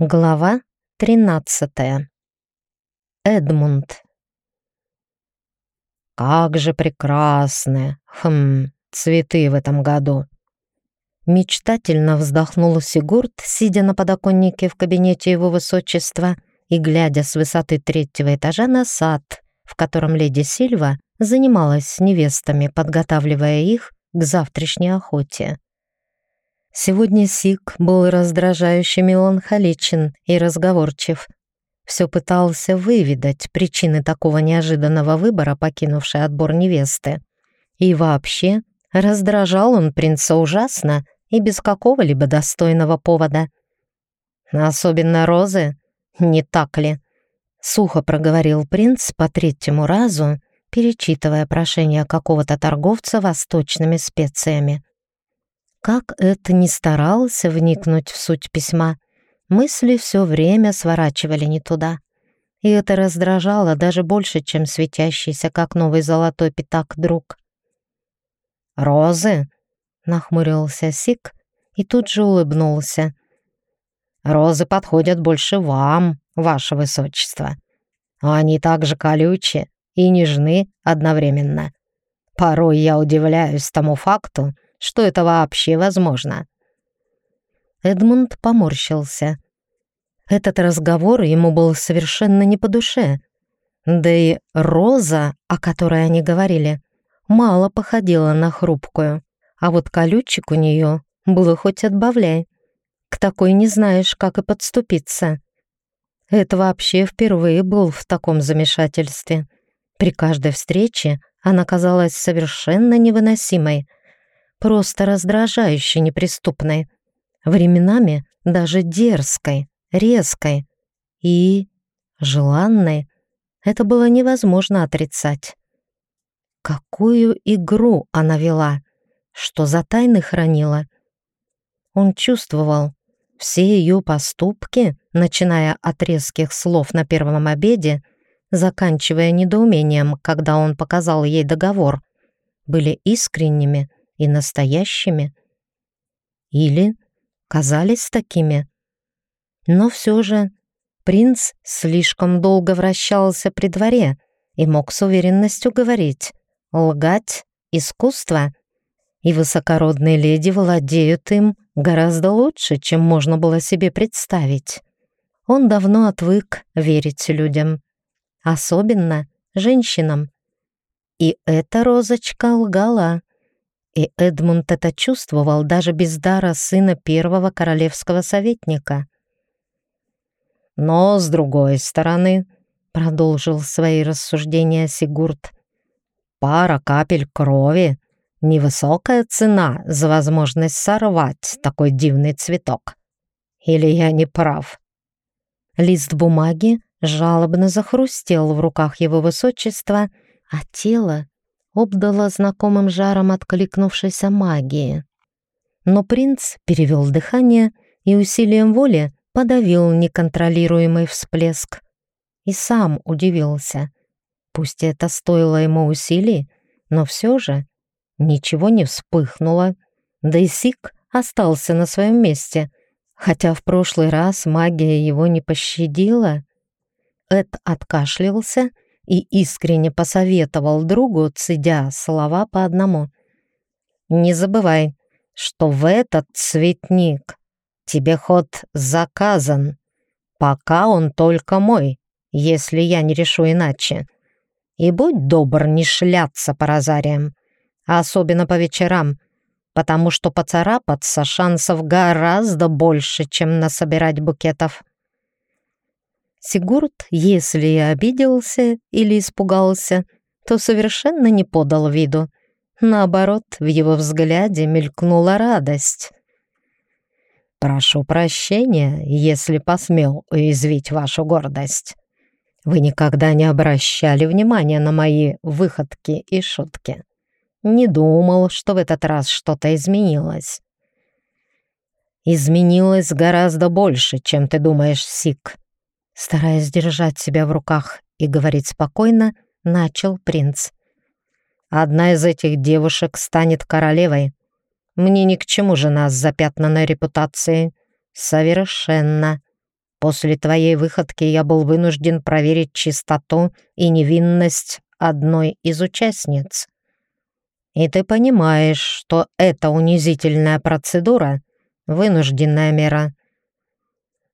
Глава 13. Эдмунд. Как же прекрасны, хм, цветы в этом году. Мечтательно вздохнул Сигурд, сидя на подоконнике в кабинете его высочества и глядя с высоты третьего этажа на сад, в котором леди Сильва занималась с невестами, подготавливая их к завтрашней охоте. Сегодня Сик был раздражающе меланхоличен и разговорчив. Все пытался выведать причины такого неожиданного выбора, покинувшей отбор невесты. И вообще, раздражал он принца ужасно и без какого-либо достойного повода. «Особенно розы, не так ли?» Сухо проговорил принц по третьему разу, перечитывая прошение какого-то торговца восточными специями. Как это ни старался вникнуть в суть письма, мысли все время сворачивали не туда. И это раздражало даже больше, чем светящийся, как новый золотой пятак, друг. «Розы?» — нахмурился Сик и тут же улыбнулся. «Розы подходят больше вам, ваше высочество. Они также колючие и нежны одновременно. Порой я удивляюсь тому факту, что это вообще возможно. Эдмунд поморщился. Этот разговор ему был совершенно не по душе. Да и Роза, о которой они говорили, мало походила на хрупкую, а вот колючек у нее было хоть отбавляй. К такой не знаешь, как и подступиться. Это вообще впервые был в таком замешательстве. При каждой встрече она казалась совершенно невыносимой, просто раздражающе неприступной, временами даже дерзкой, резкой и желанной. Это было невозможно отрицать. Какую игру она вела, что за тайны хранила. Он чувствовал, все ее поступки, начиная от резких слов на первом обеде, заканчивая недоумением, когда он показал ей договор, были искренними и настоящими. Или казались такими. Но все же принц слишком долго вращался при дворе и мог с уверенностью говорить «лгать — искусство», и высокородные леди владеют им гораздо лучше, чем можно было себе представить. Он давно отвык верить людям, особенно женщинам. И эта розочка лгала. И Эдмунд это чувствовал даже без дара сына первого королевского советника. «Но, с другой стороны», — продолжил свои рассуждения Сигурд, «пара капель крови — невысокая цена за возможность сорвать такой дивный цветок. Или я не прав?» Лист бумаги жалобно захрустел в руках его высочества, а тело обдала знакомым жаром откликнувшейся магии. Но принц перевел дыхание и усилием воли подавил неконтролируемый всплеск. И сам удивился. Пусть это стоило ему усилий, но все же ничего не вспыхнуло. Да и Сик остался на своем месте, хотя в прошлый раз магия его не пощадила. Эд откашлялся и искренне посоветовал другу, цедя слова по одному. «Не забывай, что в этот цветник тебе ход заказан, пока он только мой, если я не решу иначе. И будь добр не шляться по розариям, особенно по вечерам, потому что поцарапаться шансов гораздо больше, чем насобирать букетов». Сигурд, если и обиделся или испугался, то совершенно не подал виду. Наоборот, в его взгляде мелькнула радость. «Прошу прощения, если посмел уязвить вашу гордость. Вы никогда не обращали внимания на мои выходки и шутки. Не думал, что в этот раз что-то изменилось». «Изменилось гораздо больше, чем ты думаешь, Сик», Стараясь держать себя в руках и говорить спокойно, начал принц. «Одна из этих девушек станет королевой. Мне ни к чему жена с запятнанной репутацией. Совершенно. После твоей выходки я был вынужден проверить чистоту и невинность одной из участниц. И ты понимаешь, что эта унизительная процедура — вынужденная мера.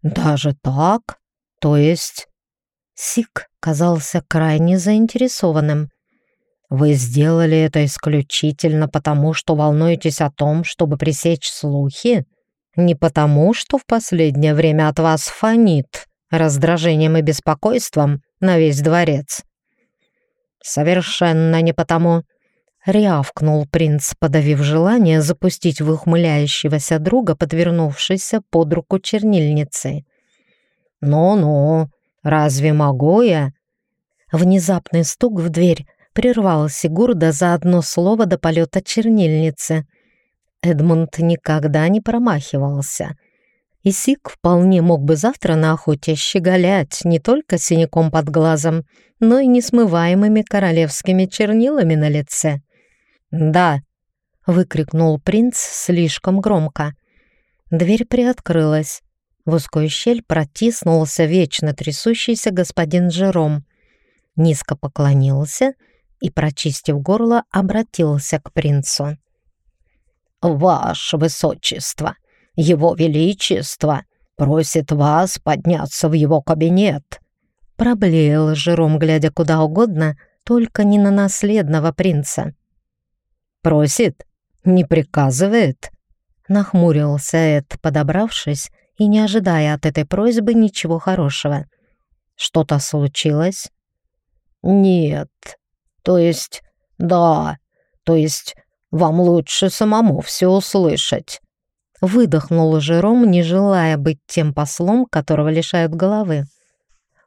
Даже так? То есть... Сик казался крайне заинтересованным. Вы сделали это исключительно потому, что волнуетесь о том, чтобы пресечь слухи? Не потому, что в последнее время от вас фонит раздражением и беспокойством на весь дворец? Совершенно не потому. Рявкнул принц, подавив желание запустить в ухмыляющегося друга, подвернувшейся под руку чернильницы. «Ну-ну, разве могу я?» Внезапный стук в дверь прервал Сигурда за одно слово до полета чернильницы. Эдмунд никогда не промахивался. И Сик вполне мог бы завтра на охоте щеголять не только синяком под глазом, но и несмываемыми королевскими чернилами на лице. «Да!» — выкрикнул принц слишком громко. Дверь приоткрылась. В узкую щель протиснулся вечно трясущийся господин Жером. Низко поклонился и, прочистив горло, обратился к принцу. «Ваше Высочество, Его Величество просит вас подняться в его кабинет!» Проблеял Жером, глядя куда угодно, только не на наследного принца. Просит? Не приказывает?» Нахмурился Эд, подобравшись и не ожидая от этой просьбы ничего хорошего. «Что-то случилось?» «Нет. То есть, да. То есть, вам лучше самому все услышать». Выдохнул Жером, не желая быть тем послом, которого лишают головы.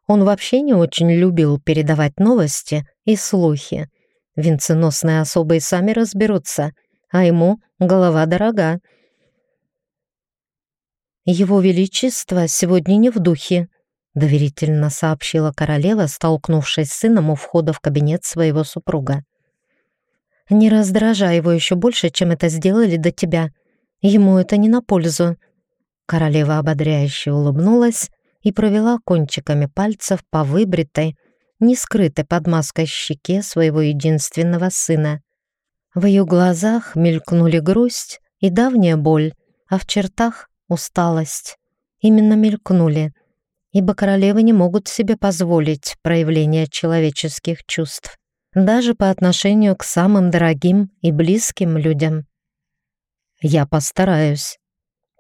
Он вообще не очень любил передавать новости и слухи, Венценосные особы и сами разберутся, а ему голова дорога. «Его Величество сегодня не в духе», — доверительно сообщила королева, столкнувшись с сыном у входа в кабинет своего супруга. «Не раздражай его еще больше, чем это сделали до тебя. Ему это не на пользу». Королева ободряюще улыбнулась и провела кончиками пальцев по выбритой, не скрытой под маской щеке своего единственного сына. В ее глазах мелькнули грусть и давняя боль, а в чертах — усталость. Именно мелькнули, ибо королевы не могут себе позволить проявление человеческих чувств, даже по отношению к самым дорогим и близким людям. «Я постараюсь».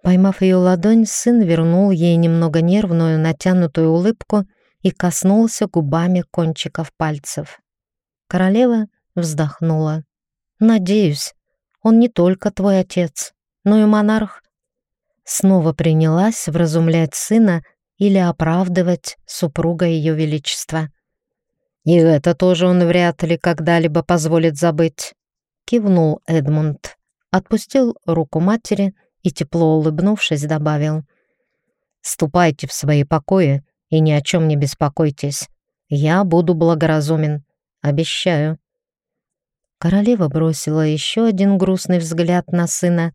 Поймав ее ладонь, сын вернул ей немного нервную, натянутую улыбку и коснулся губами кончиков пальцев. Королева вздохнула. «Надеюсь, он не только твой отец, но и монарх». Снова принялась вразумлять сына или оправдывать супруга ее величества. «И это тоже он вряд ли когда-либо позволит забыть», — кивнул Эдмунд, отпустил руку матери и, тепло улыбнувшись, добавил. «Ступайте в свои покои и ни о чем не беспокойтесь. Я буду благоразумен, обещаю». Королева бросила еще один грустный взгляд на сына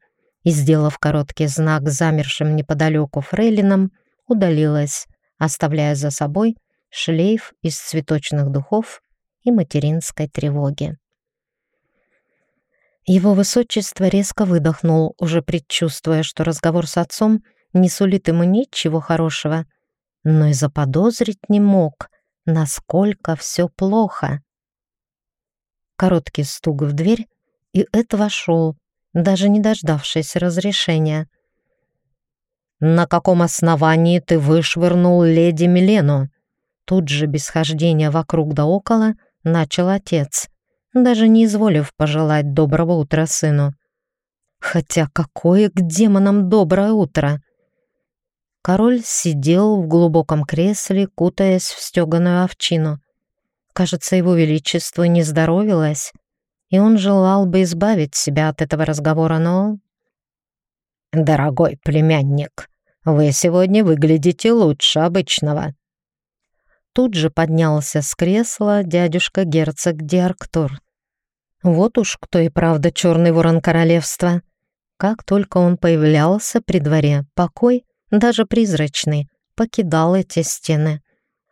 и, сделав короткий знак замершим неподалеку фрейлинам, удалилась, оставляя за собой шлейф из цветочных духов и материнской тревоги. Его высочество резко выдохнул, уже предчувствуя, что разговор с отцом не сулит ему ничего хорошего — но и заподозрить не мог, насколько все плохо. Короткий стук в дверь, и Эд вошел, даже не дождавшись разрешения. «На каком основании ты вышвырнул леди Милену?» Тут же без хождения вокруг да около начал отец, даже не изволив пожелать доброго утра сыну. Хотя какое к демонам доброе утро! Король сидел в глубоком кресле, кутаясь в стеганую овчину. Кажется, его величество не здоровилось, и он желал бы избавить себя от этого разговора, но... «Дорогой племянник, вы сегодня выглядите лучше обычного». Тут же поднялся с кресла дядюшка-герцог Диарктур. Вот уж кто и правда черный ворон королевства. Как только он появлялся при дворе, покой даже призрачный, покидал эти стены.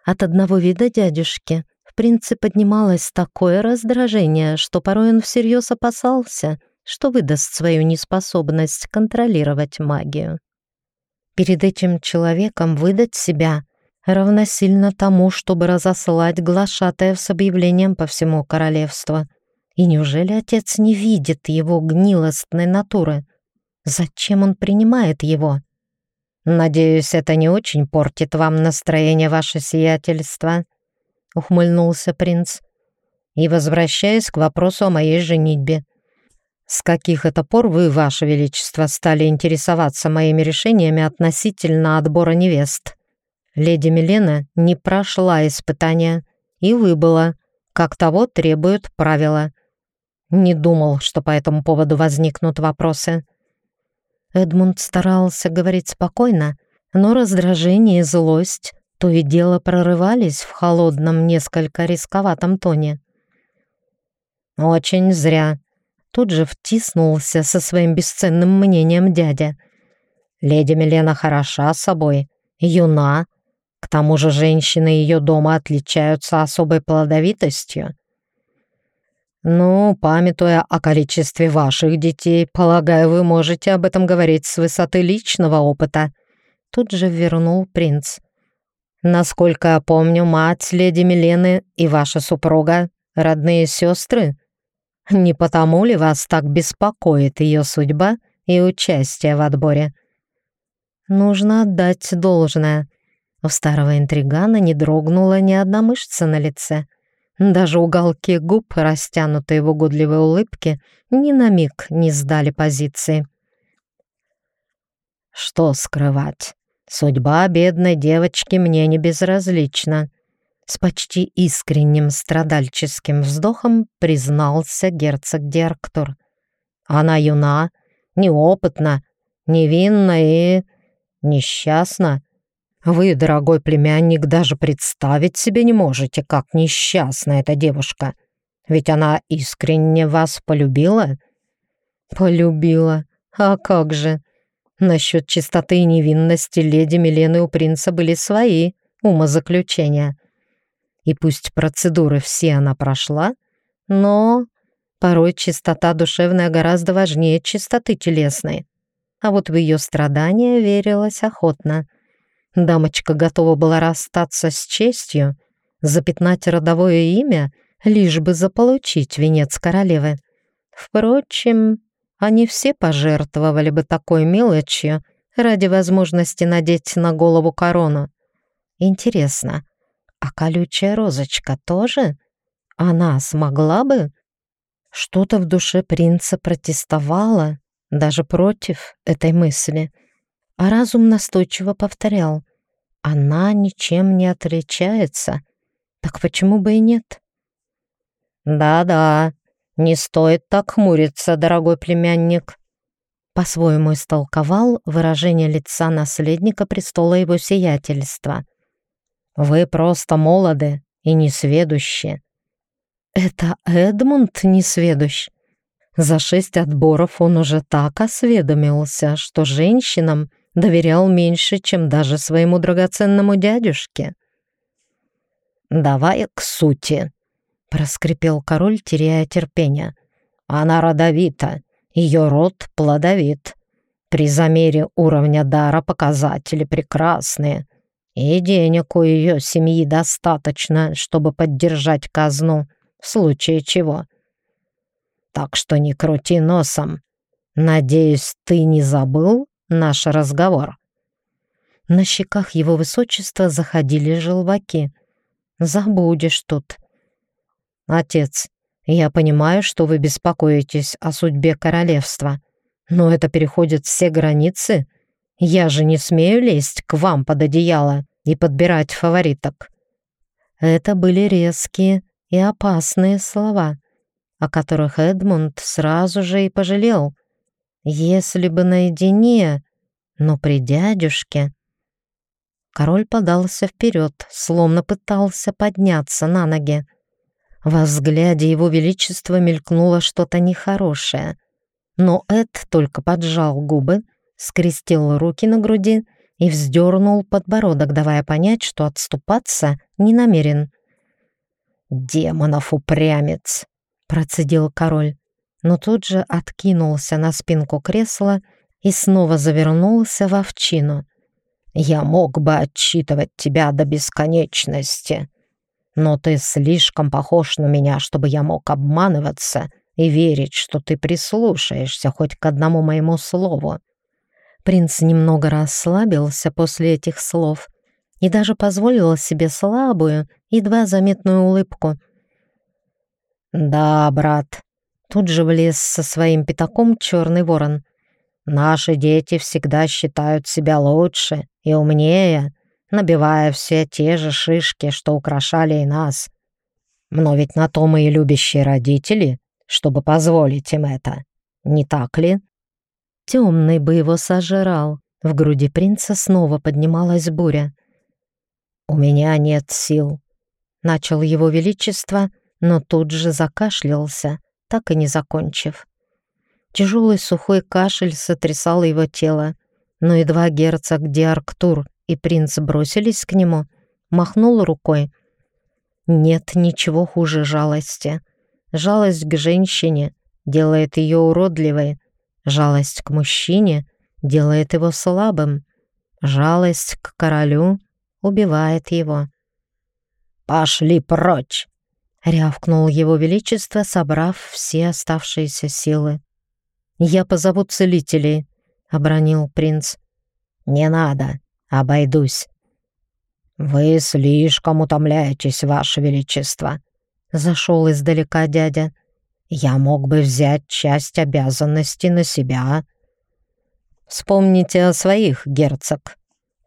От одного вида дядюшки принце поднималось такое раздражение, что порой он всерьез опасался, что выдаст свою неспособность контролировать магию. Перед этим человеком выдать себя равносильно тому, чтобы разослать глашатаев с объявлением по всему королевству. И неужели отец не видит его гнилостной натуры? Зачем он принимает его? «Надеюсь, это не очень портит вам настроение, ваше сиятельство», — ухмыльнулся принц. «И возвращаясь к вопросу о моей женитьбе. С каких это пор вы, ваше величество, стали интересоваться моими решениями относительно отбора невест?» Леди Милена не прошла испытания и выбыла, как того требуют правила. Не думал, что по этому поводу возникнут вопросы. Эдмунд старался говорить спокойно, но раздражение и злость то и дело прорывались в холодном, несколько рисковатом тоне. «Очень зря», — тут же втиснулся со своим бесценным мнением дядя. «Леди Милена хороша собой, юна, к тому же женщины ее дома отличаются особой плодовитостью. «Ну, памятуя о количестве ваших детей, полагаю, вы можете об этом говорить с высоты личного опыта», тут же вернул принц. «Насколько я помню, мать леди Милены и ваша супруга — родные сестры. Не потому ли вас так беспокоит ее судьба и участие в отборе?» Нужно отдать должное. У старого интригана не дрогнула ни одна мышца на лице. Даже уголки губ, растянутые в угодливой улыбке, ни на миг не сдали позиции. Что скрывать? Судьба бедной девочки мне не безразлична. С почти искренним страдальческим вздохом признался герцог Дирктор. Она юна, неопытна, невинна и несчастна. Вы, дорогой племянник, даже представить себе не можете, как несчастна эта девушка. Ведь она искренне вас полюбила?» «Полюбила. А как же?» Насчет чистоты и невинности леди Милены у принца были свои умозаключения. И пусть процедуры все она прошла, но порой чистота душевная гораздо важнее чистоты телесной. А вот в ее страдания верилась охотно. Дамочка готова была расстаться с честью, запятнать родовое имя, лишь бы заполучить венец королевы. Впрочем, они все пожертвовали бы такой мелочью ради возможности надеть на голову корону. Интересно, а колючая розочка тоже? Она смогла бы? Что-то в душе принца протестовало, даже против этой мысли — а разум настойчиво повторял. Она ничем не отличается. Так почему бы и нет? «Да-да, не стоит так хмуриться, дорогой племянник», по-своему истолковал выражение лица наследника престола его сиятельства. «Вы просто молоды и несведущи». «Это Эдмунд несведущ?» За шесть отборов он уже так осведомился, что женщинам доверял меньше, чем даже своему драгоценному дядюшке. «Давай к сути», — проскрипел король, теряя терпение. «Она родовита, ее род плодовит. При замере уровня дара показатели прекрасные, и денег у ее семьи достаточно, чтобы поддержать казну в случае чего. Так что не крути носом. Надеюсь, ты не забыл, наш разговор. На щеках его высочества заходили желваки. Забудешь тут. Отец, я понимаю, что вы беспокоитесь о судьбе королевства, но это переходит все границы. Я же не смею лезть к вам под одеяло и подбирать фавориток. Это были резкие и опасные слова, о которых Эдмунд сразу же и пожалел — если бы наедине, но при дядюшке... Король подался вперед, словно пытался подняться на ноги. Во взгляде его величества мелькнуло что-то нехорошее. Но Эд только поджал губы, скрестил руки на груди и вздернул подбородок, давая понять, что отступаться не намерен. «Демонов упрямец!» — процедил король, но тут же откинулся на спинку кресла и снова завернулся в овчину. «Я мог бы отчитывать тебя до бесконечности, но ты слишком похож на меня, чтобы я мог обманываться и верить, что ты прислушаешься хоть к одному моему слову». Принц немного расслабился после этих слов и даже позволил себе слабую, едва заметную улыбку. «Да, брат», — тут же влез со своим пятаком черный ворон. «Наши дети всегда считают себя лучше и умнее, набивая все те же шишки, что украшали и нас. Но ведь на то мы и любящие родители, чтобы позволить им это, не так ли?» Темный бы его сожрал. В груди принца снова поднималась буря. «У меня нет сил», — начал его величество, но тут же закашлялся, так и не закончив. Тяжелый сухой кашель сотрясал его тело, но едва герцог Диарктур и принц бросились к нему, махнул рукой. Нет ничего хуже жалости. Жалость к женщине делает ее уродливой, жалость к мужчине делает его слабым, жалость к королю убивает его. «Пошли прочь!» — рявкнул его величество, собрав все оставшиеся силы. «Я позову целителей», — обронил принц. «Не надо, обойдусь». «Вы слишком утомляетесь, ваше величество», — зашел издалека дядя. «Я мог бы взять часть обязанностей на себя». «Вспомните о своих, герцог»,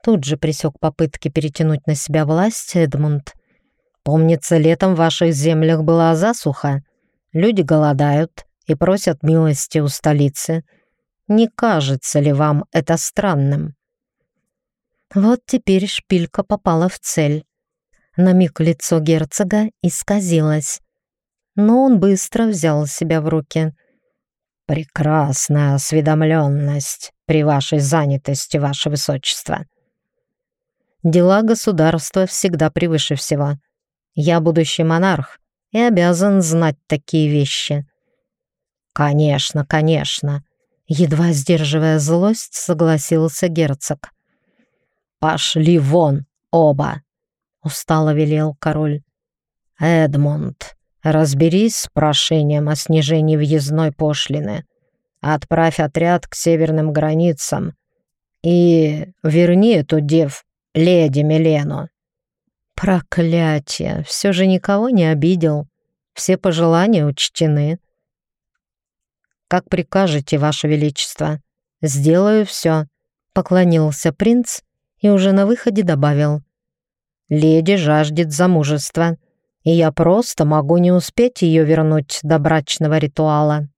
Тут же пресек попытки перетянуть на себя власть Эдмунд. «Помнится, летом в ваших землях была засуха. Люди голодают и просят милости у столицы. Не кажется ли вам это странным?» Вот теперь шпилька попала в цель. На миг лицо герцога исказилось, но он быстро взял себя в руки. «Прекрасная осведомленность при вашей занятости, ваше высочество», Дела государства всегда превыше всего. Я будущий монарх и обязан знать такие вещи. Конечно, конечно. Едва сдерживая злость, согласился герцог. «Пошли вон, оба!» — устало велел король. «Эдмунд, разберись с прошением о снижении въездной пошлины. Отправь отряд к северным границам и верни эту дев леди Милену. Проклятие! Все же никого не обидел. Все пожелания учтены. Как прикажете, Ваше Величество. Сделаю все. Поклонился принц и уже на выходе добавил. Леди жаждет замужества, и я просто могу не успеть ее вернуть до брачного ритуала.